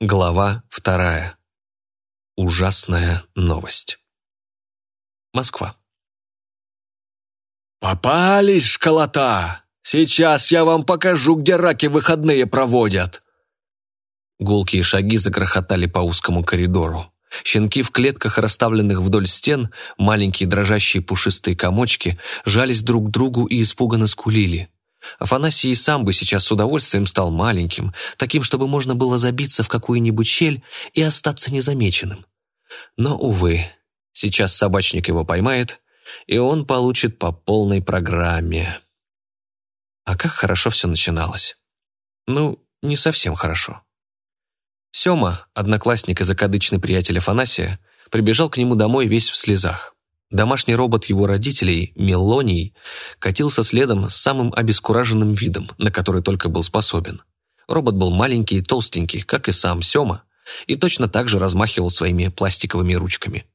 Глава вторая. Ужасная новость. Москва. «Попались, школота! Сейчас я вам покажу, где раки выходные проводят!» Гулкие шаги загрохотали по узкому коридору. Щенки в клетках, расставленных вдоль стен, маленькие дрожащие пушистые комочки, жались друг к другу и испуганно скулили. Афанасий и сам бы сейчас с удовольствием стал маленьким, таким, чтобы можно было забиться в какую-нибудь щель и остаться незамеченным. Но, увы, сейчас собачник его поймает, и он получит по полной программе. А как хорошо все начиналось. Ну, не совсем хорошо. Сема, одноклассник и закадычный приятель Афанасия, прибежал к нему домой весь в слезах. Домашний робот его родителей, Мелоний, катился следом с самым обескураженным видом, на который только был способен. Робот был маленький и толстенький, как и сам Сема, и точно так же размахивал своими пластиковыми ручками.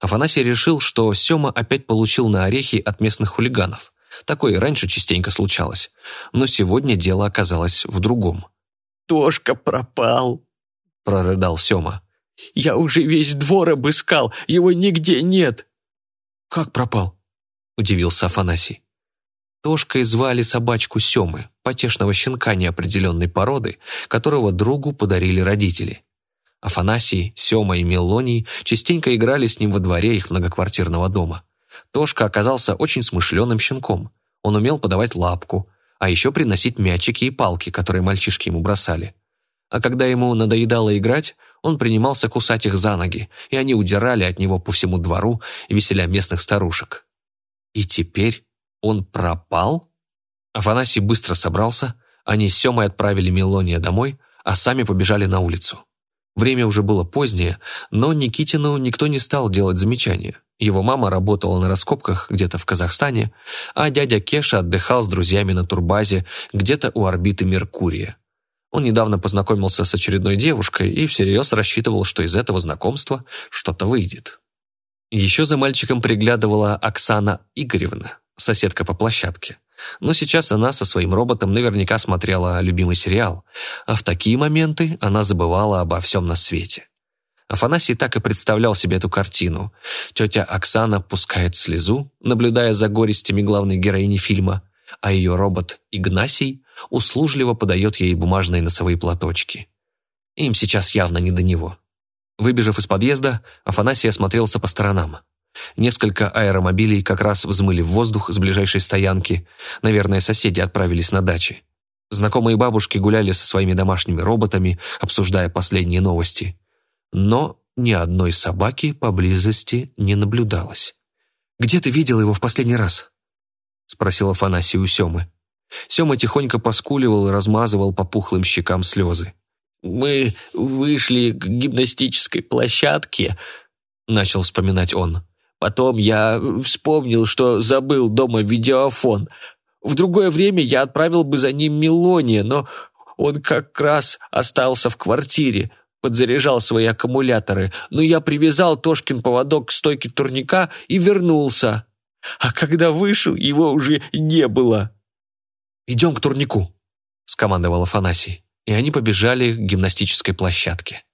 Афанасий решил, что Сема опять получил на орехи от местных хулиганов. Такое раньше частенько случалось. Но сегодня дело оказалось в другом. «Тошка пропал», — прорыдал Сема. «Я уже весь двор обыскал, его нигде нет». «Как пропал?» – удивился Афанасий. Тошкой звали собачку Семы, потешного щенка неопределенной породы, которого другу подарили родители. Афанасий, Сема и Мелоний частенько играли с ним во дворе их многоквартирного дома. Тошка оказался очень смышленым щенком. Он умел подавать лапку, а еще приносить мячики и палки, которые мальчишки ему бросали. А когда ему надоедало играть, он принимался кусать их за ноги, и они удирали от него по всему двору, веселя местных старушек. И теперь он пропал? Афанасий быстро собрался, они с Семой отправили Мелония домой, а сами побежали на улицу. Время уже было позднее, но Никитину никто не стал делать замечания. Его мама работала на раскопках где-то в Казахстане, а дядя Кеша отдыхал с друзьями на турбазе где-то у орбиты Меркурия. Он недавно познакомился с очередной девушкой и всерьез рассчитывал, что из этого знакомства что-то выйдет. Еще за мальчиком приглядывала Оксана Игоревна, соседка по площадке. Но сейчас она со своим роботом наверняка смотрела любимый сериал, а в такие моменты она забывала обо всем на свете. Афанасий так и представлял себе эту картину. Тетя Оксана пускает слезу, наблюдая за горестями главной героини фильма, а ее робот Игнасий услужливо подает ей бумажные носовые платочки. Им сейчас явно не до него. Выбежав из подъезда, Афанасий осмотрелся по сторонам. Несколько аэромобилей как раз взмыли в воздух с ближайшей стоянки. Наверное, соседи отправились на дачи. Знакомые бабушки гуляли со своими домашними роботами, обсуждая последние новости. Но ни одной собаки поблизости не наблюдалось. «Где ты видел его в последний раз?» — спросил Афанасий у Семы. Сема тихонько поскуливал и размазывал по пухлым щекам слезы. «Мы вышли к гимнастической площадке», — начал вспоминать он. «Потом я вспомнил, что забыл дома видеофон. В другое время я отправил бы за ним Мелония, но он как раз остался в квартире, подзаряжал свои аккумуляторы, но я привязал Тошкин поводок к стойке турника и вернулся. А когда вышел, его уже не было». «Идем к турнику», — скомандовал Афанасий, и они побежали к гимнастической площадке.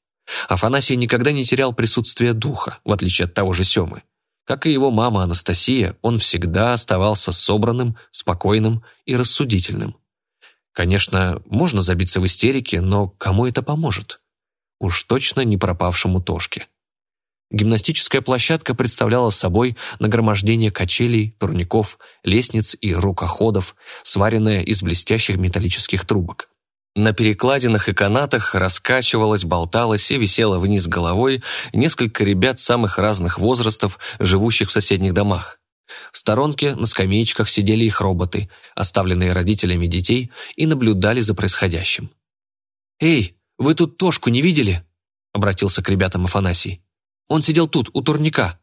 Афанасий никогда не терял присутствие духа, в отличие от того же Семы. Как и его мама Анастасия, он всегда оставался собранным, спокойным и рассудительным. Конечно, можно забиться в истерике, но кому это поможет? Уж точно не пропавшему Тошке. Гимнастическая площадка представляла собой нагромождение качелей, турников, лестниц и рукоходов, сваренное из блестящих металлических трубок. На перекладинах и канатах раскачивалась, болталась и висела вниз головой несколько ребят самых разных возрастов, живущих в соседних домах. В сторонке на скамеечках сидели их роботы, оставленные родителями детей, и наблюдали за происходящим. «Эй, вы тут Тошку не видели?» — обратился к ребятам Афанасий. Он сидел тут, у турника».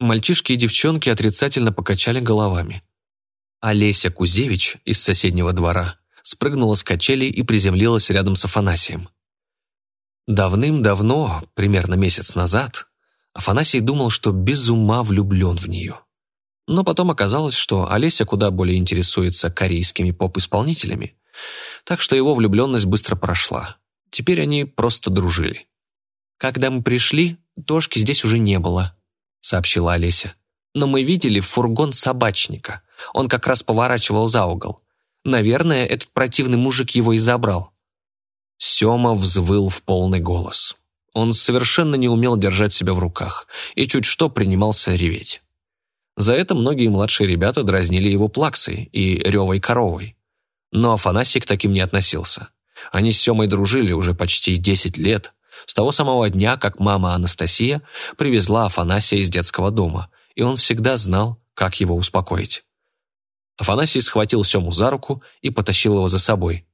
Мальчишки и девчонки отрицательно покачали головами. Олеся Кузевич из соседнего двора спрыгнула с качелей и приземлилась рядом с Афанасием. Давным-давно, примерно месяц назад, Афанасий думал, что без ума влюблен в нее. Но потом оказалось, что Олеся куда более интересуется корейскими поп-исполнителями, так что его влюбленность быстро прошла. Теперь они просто дружили. «Когда мы пришли, Тошки здесь уже не было», — сообщила Олеся. «Но мы видели фургон собачника. Он как раз поворачивал за угол. Наверное, этот противный мужик его и забрал». Сёма взвыл в полный голос. Он совершенно не умел держать себя в руках и чуть что принимался реветь. За это многие младшие ребята дразнили его плаксой и ревой коровой. Но Афанасий к таким не относился. Они с Семой дружили уже почти 10 лет, с того самого дня, как мама Анастасия привезла Афанасия из детского дома, и он всегда знал, как его успокоить. Афанасий схватил Сему за руку и потащил его за собой.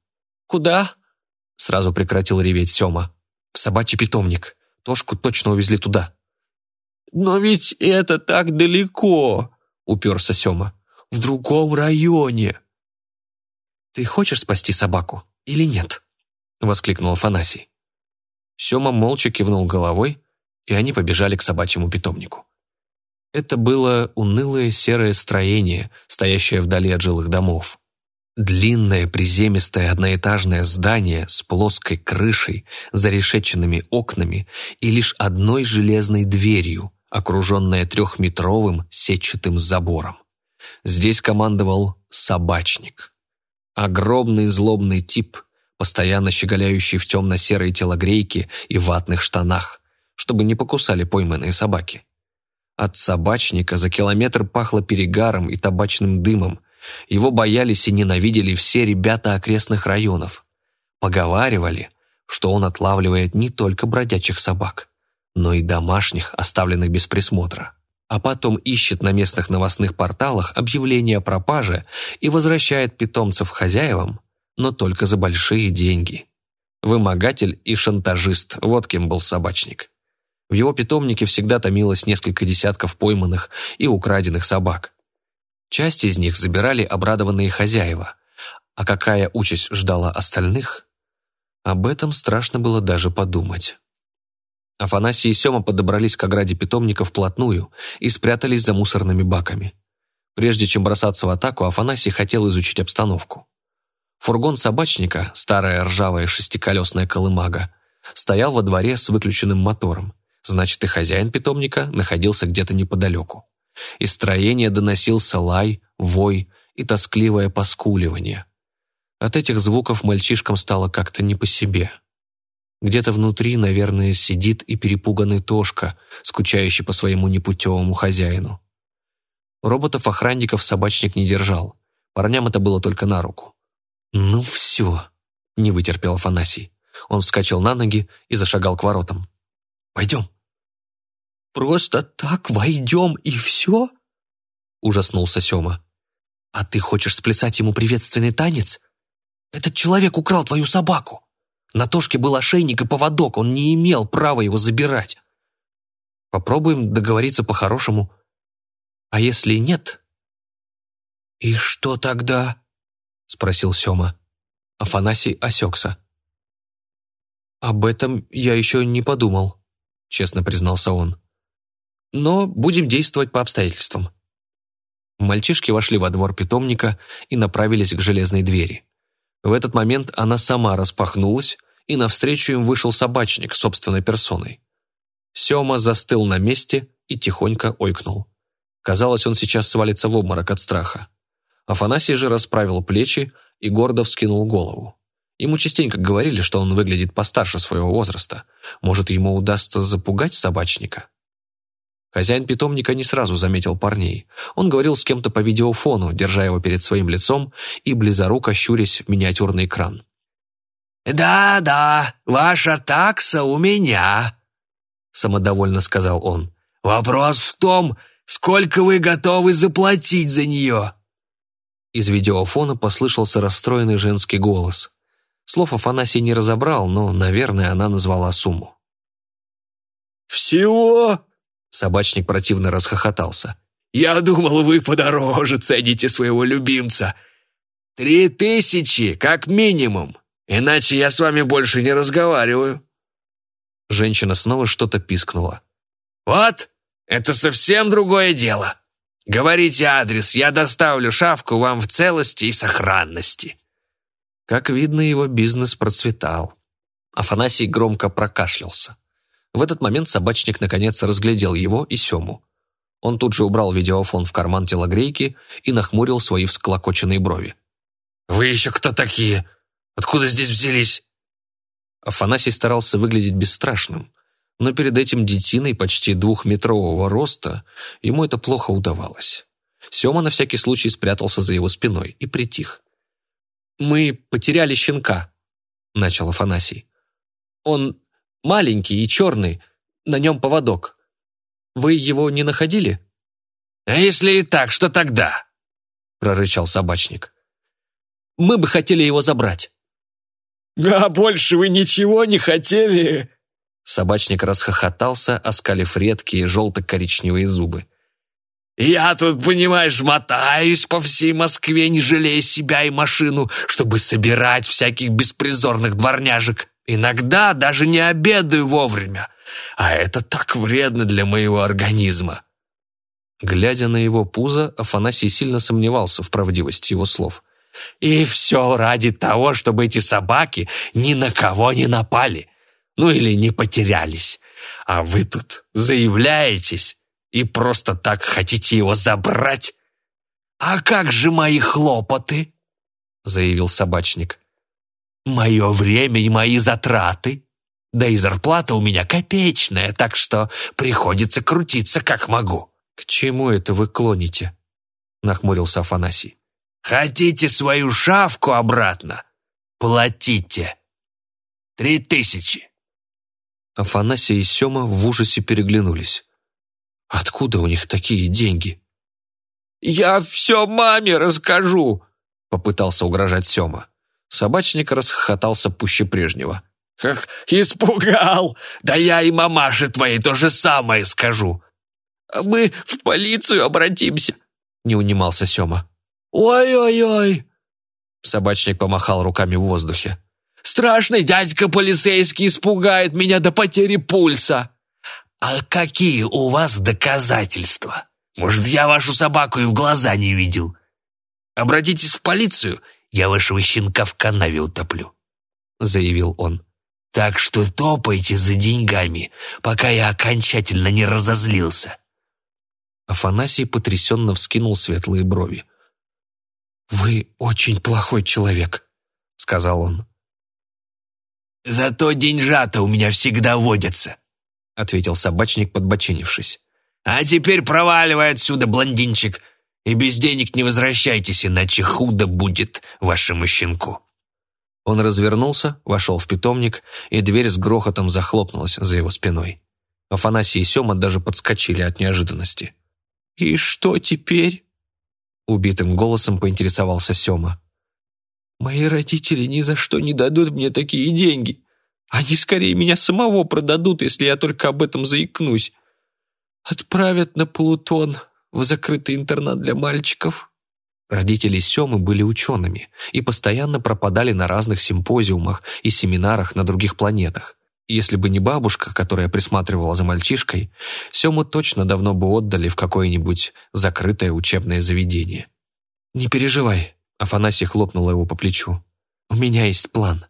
«Куда?» – сразу прекратил реветь Сема. «В собачий питомник. Тошку точно увезли туда». «Но ведь это так далеко!» – уперся Сема. «В другом районе!» «Ты хочешь спасти собаку или нет?» — воскликнул Афанасий. Сема молча кивнул головой, и они побежали к собачьему питомнику. Это было унылое серое строение, стоящее вдали от жилых домов. Длинное приземистое одноэтажное здание с плоской крышей, зарешеченными окнами и лишь одной железной дверью, окруженное трехметровым сетчатым забором. Здесь командовал собачник. Огромный злобный тип, постоянно щеголяющий в темно-серой телогрейке и ватных штанах, чтобы не покусали пойманные собаки. От собачника за километр пахло перегаром и табачным дымом. Его боялись и ненавидели все ребята окрестных районов. Поговаривали, что он отлавливает не только бродячих собак, но и домашних, оставленных без присмотра а потом ищет на местных новостных порталах объявления о пропаже и возвращает питомцев хозяевам, но только за большие деньги. Вымогатель и шантажист, вот кем был собачник. В его питомнике всегда томилось несколько десятков пойманных и украденных собак. Часть из них забирали обрадованные хозяева, а какая участь ждала остальных, об этом страшно было даже подумать. Афанасий и Сема подобрались к ограде питомника вплотную и спрятались за мусорными баками. Прежде чем бросаться в атаку, Афанасий хотел изучить обстановку. Фургон собачника, старая ржавая шестиколесная колымага, стоял во дворе с выключенным мотором, значит и хозяин питомника находился где-то неподалеку. Из строения доносился лай, вой и тоскливое поскуливание. От этих звуков мальчишкам стало как-то не по себе. Где-то внутри, наверное, сидит и перепуганный Тошка, скучающий по своему непутевому хозяину. Роботов-охранников собачник не держал. Парням это было только на руку. «Ну все», — не вытерпел Афанасий. Он вскочил на ноги и зашагал к воротам. «Пойдем». «Просто так войдем и все?» — ужаснулся Сема. «А ты хочешь сплясать ему приветственный танец? Этот человек украл твою собаку!» На Тошке был ошейник и поводок, он не имел права его забирать. Попробуем договориться по-хорошему. А если нет? «И что тогда?» — спросил Сема. Афанасий осекся. «Об этом я еще не подумал», — честно признался он. «Но будем действовать по обстоятельствам». Мальчишки вошли во двор питомника и направились к железной двери. В этот момент она сама распахнулась, и навстречу им вышел собачник собственной персоной. Сема застыл на месте и тихонько ойкнул. Казалось, он сейчас свалится в обморок от страха. Афанасий же расправил плечи и гордо вскинул голову. Ему частенько говорили, что он выглядит постарше своего возраста. Может, ему удастся запугать собачника? Хозяин питомника не сразу заметил парней. Он говорил с кем-то по видеофону, держа его перед своим лицом и близоруко щурясь в миниатюрный экран. «Да-да, ваша такса у меня», — самодовольно сказал он. «Вопрос в том, сколько вы готовы заплатить за нее?» Из видеофона послышался расстроенный женский голос. Слов Афанасий не разобрал, но, наверное, она назвала сумму. «Всего?» Собачник противно расхохотался. «Я думал, вы подороже цените своего любимца. Три тысячи, как минимум, иначе я с вами больше не разговариваю». Женщина снова что-то пискнула. «Вот, это совсем другое дело. Говорите адрес, я доставлю шавку вам в целости и сохранности». Как видно, его бизнес процветал. Афанасий громко прокашлялся. В этот момент собачник наконец разглядел его и Сему. Он тут же убрал видеофон в карман телогрейки и нахмурил свои всклокоченные брови. «Вы еще кто такие? Откуда здесь взялись?» Афанасий старался выглядеть бесстрашным, но перед этим детиной почти двухметрового роста ему это плохо удавалось. Сема на всякий случай спрятался за его спиной и притих. «Мы потеряли щенка», — начал Афанасий. «Он маленький и черный, на нем поводок. Вы его не находили?» «А если и так, что тогда?» — прорычал собачник. «Мы бы хотели его забрать». «А больше вы ничего не хотели?» Собачник расхохотался, оскалив редкие желто-коричневые зубы. «Я тут, понимаешь, мотаюсь по всей Москве, не жалея себя и машину, чтобы собирать всяких беспризорных дворняжек. Иногда даже не обедаю вовремя. А это так вредно для моего организма». Глядя на его пузо, Афанасий сильно сомневался в правдивости его слов. «И все ради того, чтобы эти собаки ни на кого не напали, ну или не потерялись. А вы тут заявляетесь и просто так хотите его забрать? А как же мои хлопоты?» заявил собачник. «Мое время и мои затраты. Да и зарплата у меня копеечная, так что приходится крутиться как могу». «К чему это вы клоните?» нахмурился Афанасий. «Хотите свою шавку обратно? Платите. Три тысячи». Афанасий и Сема в ужасе переглянулись. Откуда у них такие деньги? «Я все маме расскажу», — попытался угрожать Сема. Собачник расхохотался пуще прежнего. «Ах, испугал! Да я и мамаше твоей то же самое скажу!» «А мы в полицию обратимся!» — не унимался Сема. «Ой-ой-ой!» Собачник помахал руками в воздухе. «Страшный дядька полицейский испугает меня до потери пульса!» «А какие у вас доказательства? Может, я вашу собаку и в глаза не видел? Обратитесь в полицию, я вашего щенка в канаве утоплю», — заявил он. «Так что топайте за деньгами, пока я окончательно не разозлился». Афанасий потрясенно вскинул светлые брови. «Вы очень плохой человек», — сказал он. «Зато деньжата у меня всегда водятся», — ответил собачник, подбочинившись. «А теперь проваливай отсюда, блондинчик, и без денег не возвращайтесь, иначе худо будет вашему щенку». Он развернулся, вошел в питомник, и дверь с грохотом захлопнулась за его спиной. Афанасий и Сема даже подскочили от неожиданности. «И что теперь?» Убитым голосом поинтересовался Сема. «Мои родители ни за что не дадут мне такие деньги. Они скорее меня самого продадут, если я только об этом заикнусь. Отправят на Плутон, в закрытый интернат для мальчиков». Родители Семы были учеными и постоянно пропадали на разных симпозиумах и семинарах на других планетах. Если бы не бабушка, которая присматривала за мальчишкой, Сему точно давно бы отдали в какое-нибудь закрытое учебное заведение. «Не переживай», — Афанасий хлопнула его по плечу. «У меня есть план».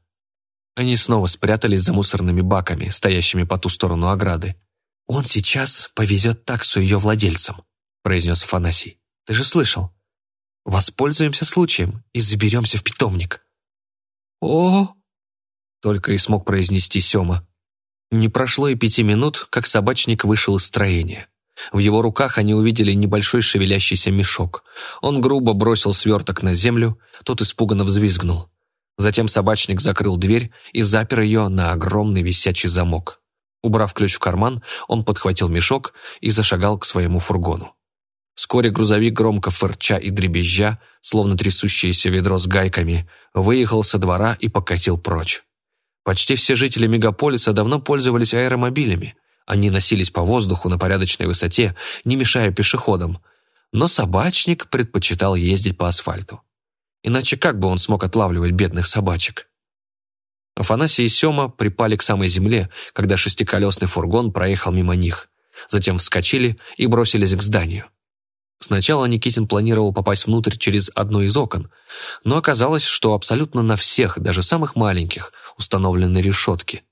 Они снова спрятались за мусорными баками, стоящими по ту сторону ограды. «Он сейчас повезет таксу ее владельцам», — произнес Афанасий. «Ты же слышал? Воспользуемся случаем и заберемся в питомник». «О!» — только и смог произнести Сема. Не прошло и пяти минут, как собачник вышел из строения. В его руках они увидели небольшой шевелящийся мешок. Он грубо бросил сверток на землю, тот испуганно взвизгнул. Затем собачник закрыл дверь и запер ее на огромный висячий замок. Убрав ключ в карман, он подхватил мешок и зашагал к своему фургону. Вскоре грузовик, громко фырча и дребезжа, словно трясущееся ведро с гайками, выехал со двора и покатил прочь. Почти все жители мегаполиса давно пользовались аэромобилями. Они носились по воздуху на порядочной высоте, не мешая пешеходам. Но собачник предпочитал ездить по асфальту. Иначе как бы он смог отлавливать бедных собачек? Афанасий и Сема припали к самой земле, когда шестиколесный фургон проехал мимо них. Затем вскочили и бросились к зданию. Сначала Никитин планировал попасть внутрь через одно из окон, но оказалось, что абсолютно на всех, даже самых маленьких, установленной решетки.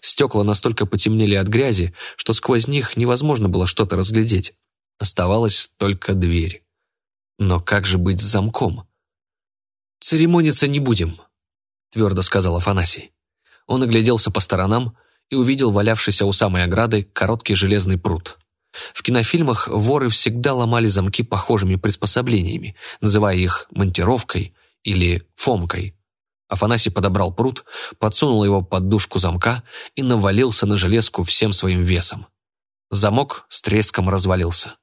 Стекла настолько потемнели от грязи, что сквозь них невозможно было что-то разглядеть. Оставалась только дверь. Но как же быть с замком? «Церемониться не будем», — твердо сказал Афанасий. Он огляделся по сторонам и увидел валявшийся у самой ограды короткий железный пруд. В кинофильмах воры всегда ломали замки похожими приспособлениями, называя их монтировкой или фомкой. Афанасий подобрал пруд, подсунул его под дужку замка и навалился на железку всем своим весом. Замок с треском развалился.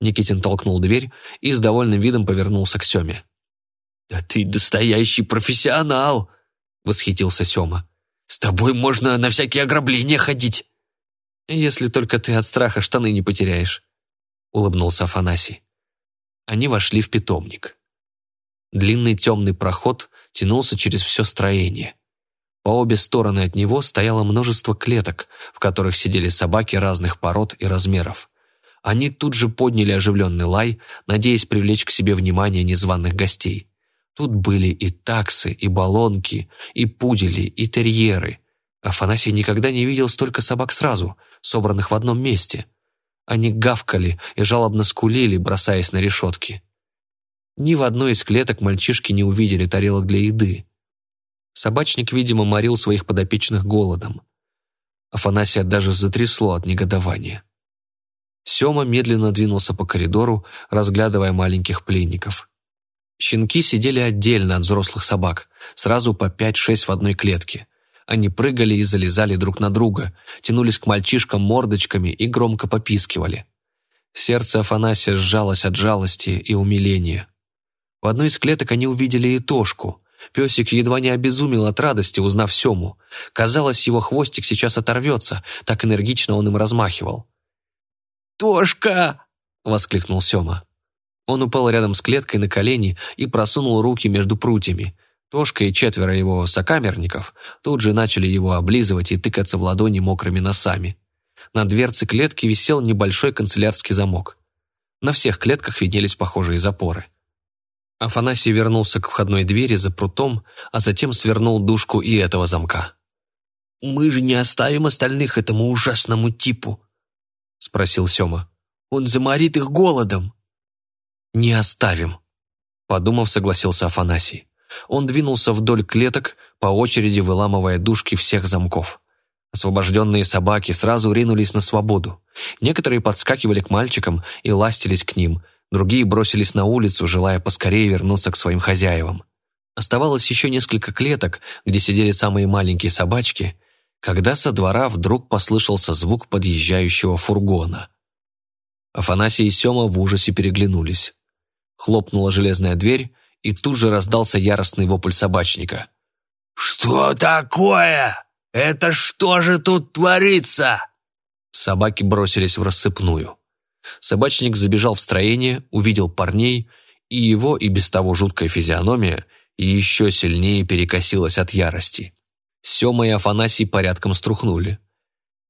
Никитин толкнул дверь и с довольным видом повернулся к Семе. «Да ты настоящий профессионал!» — восхитился Сема. «С тобой можно на всякие ограбления ходить!» «Если только ты от страха штаны не потеряешь», — улыбнулся Афанасий. Они вошли в питомник. Длинный темный проход тянулся через все строение. По обе стороны от него стояло множество клеток, в которых сидели собаки разных пород и размеров. Они тут же подняли оживленный лай, надеясь привлечь к себе внимание незваных гостей. Тут были и таксы, и балонки, и пудели, и терьеры. Афанасий никогда не видел столько собак сразу, собранных в одном месте. Они гавкали и жалобно скулили, бросаясь на решетки. Ни в одной из клеток мальчишки не увидели тарелок для еды. Собачник, видимо, морил своих подопечных голодом. Афанасия даже затрясло от негодования. Сема медленно двинулся по коридору, разглядывая маленьких пленников. Щенки сидели отдельно от взрослых собак, сразу по пять-шесть в одной клетке. Они прыгали и залезали друг на друга, тянулись к мальчишкам мордочками и громко попискивали. Сердце Афанасия сжалось от жалости и умиления. В одной из клеток они увидели и Тошку. Песик едва не обезумел от радости, узнав Сему. Казалось, его хвостик сейчас оторвется, так энергично он им размахивал. «Тошка!» — воскликнул Сема. Он упал рядом с клеткой на колени и просунул руки между прутьями. Тошка и четверо его сокамерников тут же начали его облизывать и тыкаться в ладони мокрыми носами. На дверце клетки висел небольшой канцелярский замок. На всех клетках виднелись похожие запоры. Афанасий вернулся к входной двери за прутом, а затем свернул дужку и этого замка. «Мы же не оставим остальных этому ужасному типу?» — спросил Сема. «Он заморит их голодом». «Не оставим», — подумав, согласился Афанасий. Он двинулся вдоль клеток, по очереди выламывая дужки всех замков. Освобожденные собаки сразу ринулись на свободу. Некоторые подскакивали к мальчикам и ластились к ним — Другие бросились на улицу, желая поскорее вернуться к своим хозяевам. Оставалось еще несколько клеток, где сидели самые маленькие собачки, когда со двора вдруг послышался звук подъезжающего фургона. Афанасий и Сема в ужасе переглянулись. Хлопнула железная дверь, и тут же раздался яростный вопль собачника. «Что такое? Это что же тут творится?» Собаки бросились в рассыпную. Собачник забежал в строение, увидел парней, и его и без того жуткая физиономия еще сильнее перекосилась от ярости. Сема и Афанасий порядком струхнули.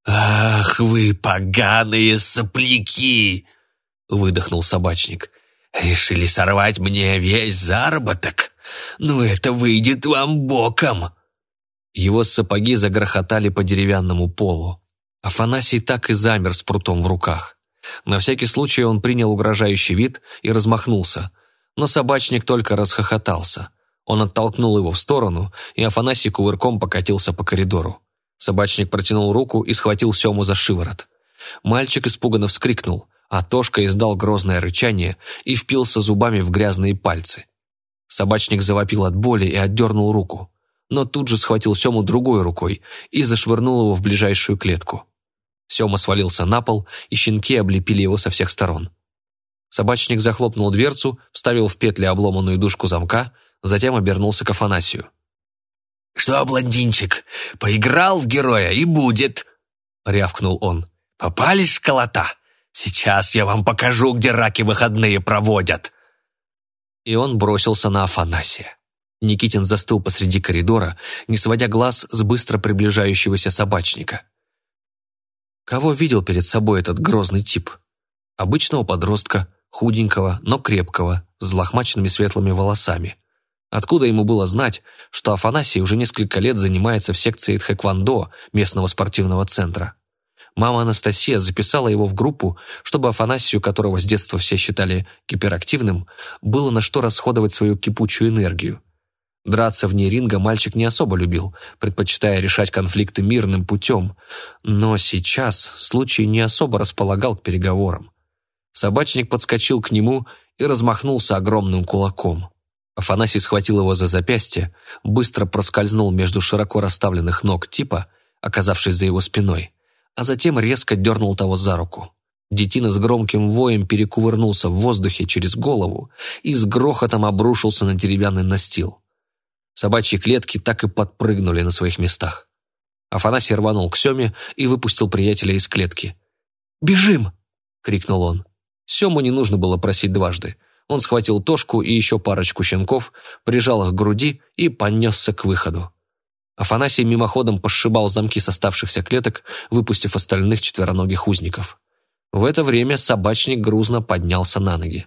«Ах вы, поганые сопляки!» — выдохнул собачник. «Решили сорвать мне весь заработок? Ну это выйдет вам боком!» Его сапоги загрохотали по деревянному полу. Афанасий так и замер с прутом в руках. На всякий случай он принял угрожающий вид и размахнулся, но собачник только расхохотался. Он оттолкнул его в сторону, и Афанасий кувырком покатился по коридору. Собачник протянул руку и схватил Сему за шиворот. Мальчик испуганно вскрикнул, а Тошка издал грозное рычание и впился зубами в грязные пальцы. Собачник завопил от боли и отдернул руку, но тут же схватил Сему другой рукой и зашвырнул его в ближайшую клетку. Сема свалился на пол, и щенки облепили его со всех сторон. Собачник захлопнул дверцу, вставил в петли обломанную дужку замка, затем обернулся к Афанасию. «Что, блондинчик, поиграл в героя и будет!» — рявкнул он. «Попались школота? Сейчас я вам покажу, где раки выходные проводят!» И он бросился на Афанасия. Никитин застыл посреди коридора, не сводя глаз с быстро приближающегося собачника. Кого видел перед собой этот грозный тип? Обычного подростка, худенького, но крепкого, с лохмаченными светлыми волосами. Откуда ему было знать, что Афанасий уже несколько лет занимается в секции тхэквондо местного спортивного центра? Мама Анастасия записала его в группу, чтобы Афанасию, которого с детства все считали гиперактивным, было на что расходовать свою кипучую энергию. Драться вне ринга мальчик не особо любил, предпочитая решать конфликты мирным путем, но сейчас случай не особо располагал к переговорам. Собачник подскочил к нему и размахнулся огромным кулаком. Афанасий схватил его за запястье, быстро проскользнул между широко расставленных ног типа, оказавшись за его спиной, а затем резко дернул того за руку. Детина с громким воем перекувырнулся в воздухе через голову и с грохотом обрушился на деревянный настил. Собачьи клетки так и подпрыгнули на своих местах. Афанасий рванул к Семе и выпустил приятеля из клетки. «Бежим!» — крикнул он. Сему не нужно было просить дважды. Он схватил Тошку и еще парочку щенков, прижал их к груди и понесся к выходу. Афанасий мимоходом пошибал замки с оставшихся клеток, выпустив остальных четвероногих узников. В это время собачник грузно поднялся на ноги.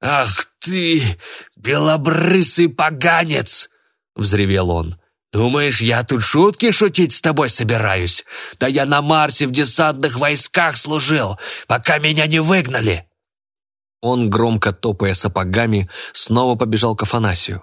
«Ах ты, белобрысый поганец!» — взревел он. «Думаешь, я тут шутки шутить с тобой собираюсь? Да я на Марсе в десантных войсках служил, пока меня не выгнали!» Он, громко топая сапогами, снова побежал к Афанасию.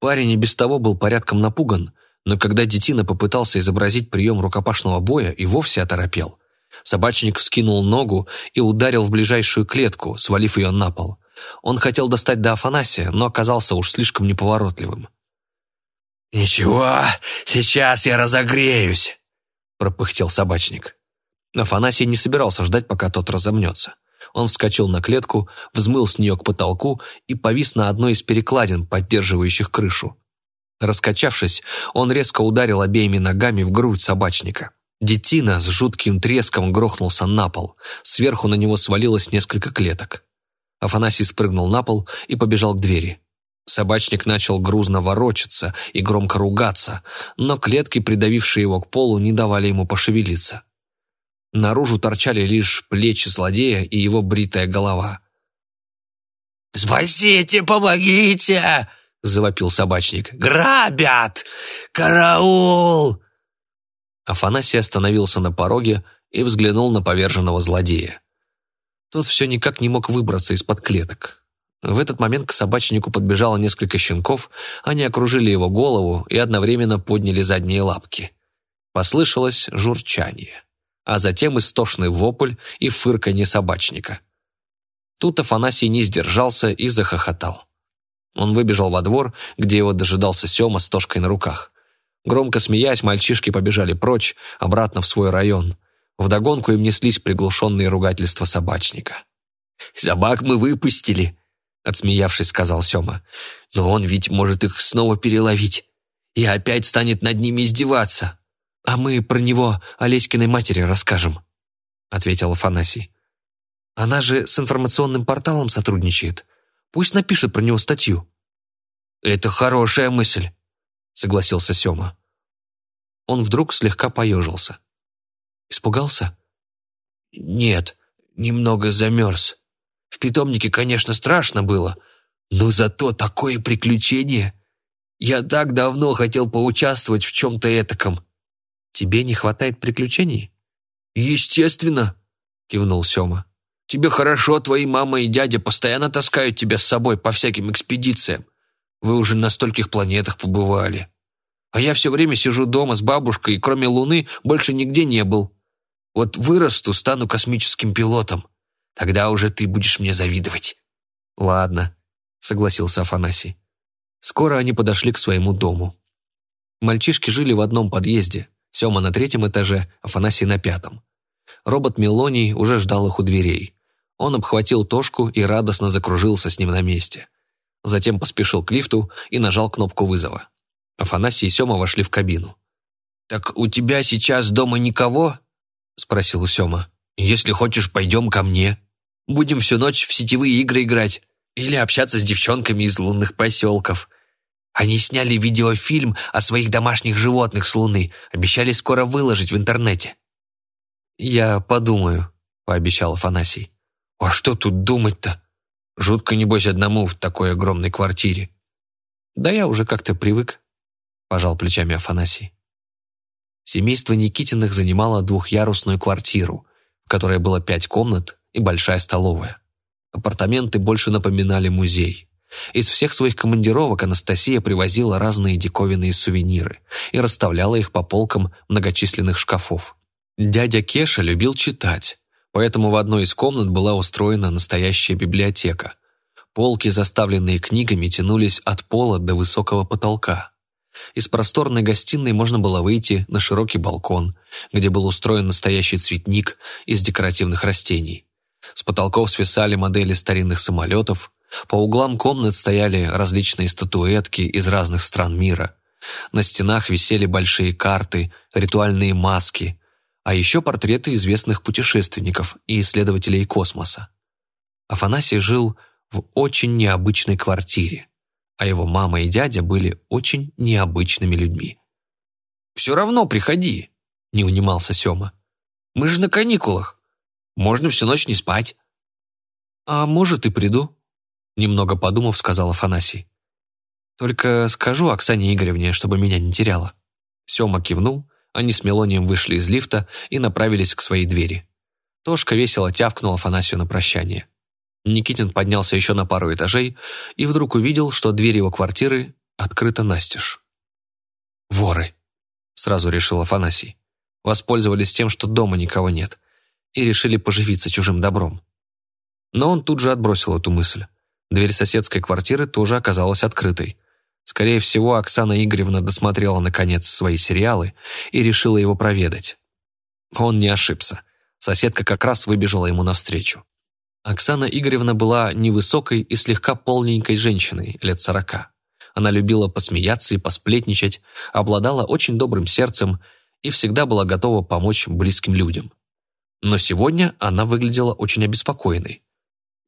Парень и без того был порядком напуган, но когда детина попытался изобразить прием рукопашного боя, и вовсе оторопел. Собачник вскинул ногу и ударил в ближайшую клетку, свалив ее на пол. Он хотел достать до Афанасия, но оказался уж слишком неповоротливым. «Ничего, сейчас я разогреюсь», — пропыхтел собачник. Афанасий не собирался ждать, пока тот разомнется. Он вскочил на клетку, взмыл с нее к потолку и повис на одной из перекладин, поддерживающих крышу. Раскачавшись, он резко ударил обеими ногами в грудь собачника. Детина с жутким треском грохнулся на пол. Сверху на него свалилось несколько клеток. Афанасий спрыгнул на пол и побежал к двери. Собачник начал грузно ворочаться и громко ругаться, но клетки, придавившие его к полу, не давали ему пошевелиться. Наружу торчали лишь плечи злодея и его бритая голова. «Спасите, помогите!» — завопил собачник. «Грабят! Караул!» Афанасий остановился на пороге и взглянул на поверженного злодея. Тот все никак не мог выбраться из-под клеток. В этот момент к собачнику подбежало несколько щенков, они окружили его голову и одновременно подняли задние лапки. Послышалось журчание а затем истошный вопль и фырканье собачника. Тут Афанасий не сдержался и захохотал. Он выбежал во двор, где его дожидался Сема с Тошкой на руках. Громко смеясь, мальчишки побежали прочь, обратно в свой район. Вдогонку им неслись приглушенные ругательства собачника. «Собак мы выпустили», — отсмеявшись, сказал Сема. «Но он ведь может их снова переловить и опять станет над ними издеваться». «А мы про него Олеськиной матери расскажем», — ответил Афанасий. «Она же с информационным порталом сотрудничает. Пусть напишет про него статью». «Это хорошая мысль», — согласился Сема. Он вдруг слегка поежился. «Испугался?» «Нет, немного замерз. В питомнике, конечно, страшно было, но зато такое приключение. Я так давно хотел поучаствовать в чем-то этаком». «Тебе не хватает приключений?» «Естественно», — кивнул Сема. «Тебе хорошо, твои мама и дядя постоянно таскают тебя с собой по всяким экспедициям. Вы уже на стольких планетах побывали. А я все время сижу дома с бабушкой, и кроме Луны больше нигде не был. Вот вырасту, стану космическим пилотом. Тогда уже ты будешь мне завидовать». «Ладно», — согласился Афанасий. Скоро они подошли к своему дому. Мальчишки жили в одном подъезде, Сема на третьем этаже, Афанасий на пятом. Робот Мелоний уже ждал их у дверей. Он обхватил Тошку и радостно закружился с ним на месте. Затем поспешил к лифту и нажал кнопку вызова. Афанасий и Сема вошли в кабину. «Так у тебя сейчас дома никого?» – спросил Сема. «Если хочешь, пойдем ко мне. Будем всю ночь в сетевые игры играть или общаться с девчонками из лунных поселков. Они сняли видеофильм о своих домашних животных с Луны, обещали скоро выложить в интернете». «Я подумаю», — пообещал Афанасий. «А что тут думать-то? Жутко, небось, одному в такой огромной квартире». «Да я уже как-то привык», – пожал плечами Афанасий. Семейство Никитиных занимало двухъярусную квартиру, в которой было пять комнат и большая столовая. Апартаменты больше напоминали музей. Из всех своих командировок Анастасия привозила разные диковинные сувениры и расставляла их по полкам многочисленных шкафов. Дядя Кеша любил читать, поэтому в одной из комнат была устроена настоящая библиотека. Полки, заставленные книгами, тянулись от пола до высокого потолка. Из просторной гостиной можно было выйти на широкий балкон, где был устроен настоящий цветник из декоративных растений. С потолков свисали модели старинных самолетов, по углам комнат стояли различные статуэтки из разных стран мира. На стенах висели большие карты, ритуальные маски, а еще портреты известных путешественников и исследователей космоса. Афанасий жил в очень необычной квартире, а его мама и дядя были очень необычными людьми. «Все равно приходи», — не унимался Сема. «Мы же на каникулах. Можно всю ночь не спать». «А может, и приду», — немного подумав, сказал Афанасий. «Только скажу Оксане Игоревне, чтобы меня не теряла». Сема кивнул, они с Мелонием вышли из лифта и направились к своей двери. Тошка весело тявкнул Афанасию на прощание. Никитин поднялся еще на пару этажей и вдруг увидел, что дверь его квартиры открыта настежь. «Воры!» — сразу решил Афанасий. Воспользовались тем, что дома никого нет и решили поживиться чужим добром. Но он тут же отбросил эту мысль. Дверь соседской квартиры тоже оказалась открытой. Скорее всего, Оксана Игоревна досмотрела наконец свои сериалы и решила его проведать. Он не ошибся. Соседка как раз выбежала ему навстречу. Оксана Игоревна была невысокой и слегка полненькой женщиной, лет сорока. Она любила посмеяться и посплетничать, обладала очень добрым сердцем и всегда была готова помочь близким людям. Но сегодня она выглядела очень обеспокоенной.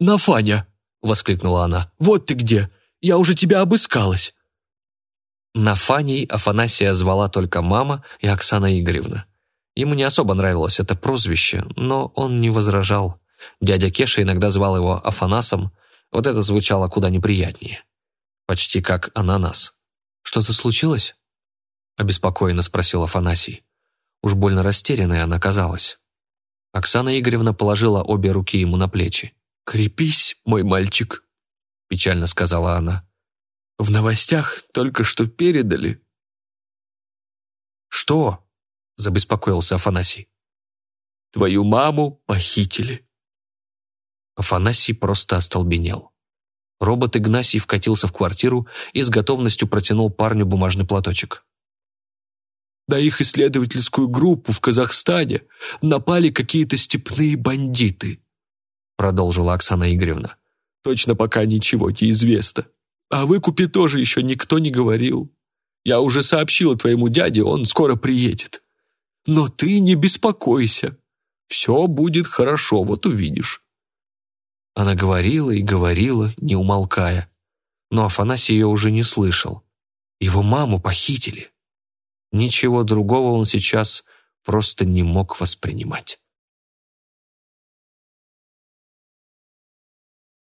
«Нафаня!» — воскликнула она. «Вот ты где! Я уже тебя обыскалась!» Нафаней Афанасия звала только мама и Оксана Игоревна. Ему не особо нравилось это прозвище, но он не возражал. Дядя Кеша иногда звал его Афанасом, вот это звучало куда неприятнее. Почти как ананас. «Что-то случилось?» — обеспокоенно спросил Афанасий. Уж больно растерянной она казалась. Оксана Игоревна положила обе руки ему на плечи. «Крепись, мой мальчик», — печально сказала она. «В новостях только что передали». «Что?» — забеспокоился Афанасий. «Твою маму похитили». Афанасий просто остолбенел. Робот Игнасий вкатился в квартиру и с готовностью протянул парню бумажный платочек. На их исследовательскую группу в Казахстане напали какие-то степные бандиты», продолжила Оксана Игоревна. «Точно пока ничего не известно. О выкупе тоже еще никто не говорил. Я уже сообщила твоему дяде, он скоро приедет. Но ты не беспокойся. Все будет хорошо, вот увидишь». Она говорила и говорила, не умолкая. Но Афанасий ее уже не слышал. Его маму похитили. Ничего другого он сейчас просто не мог воспринимать.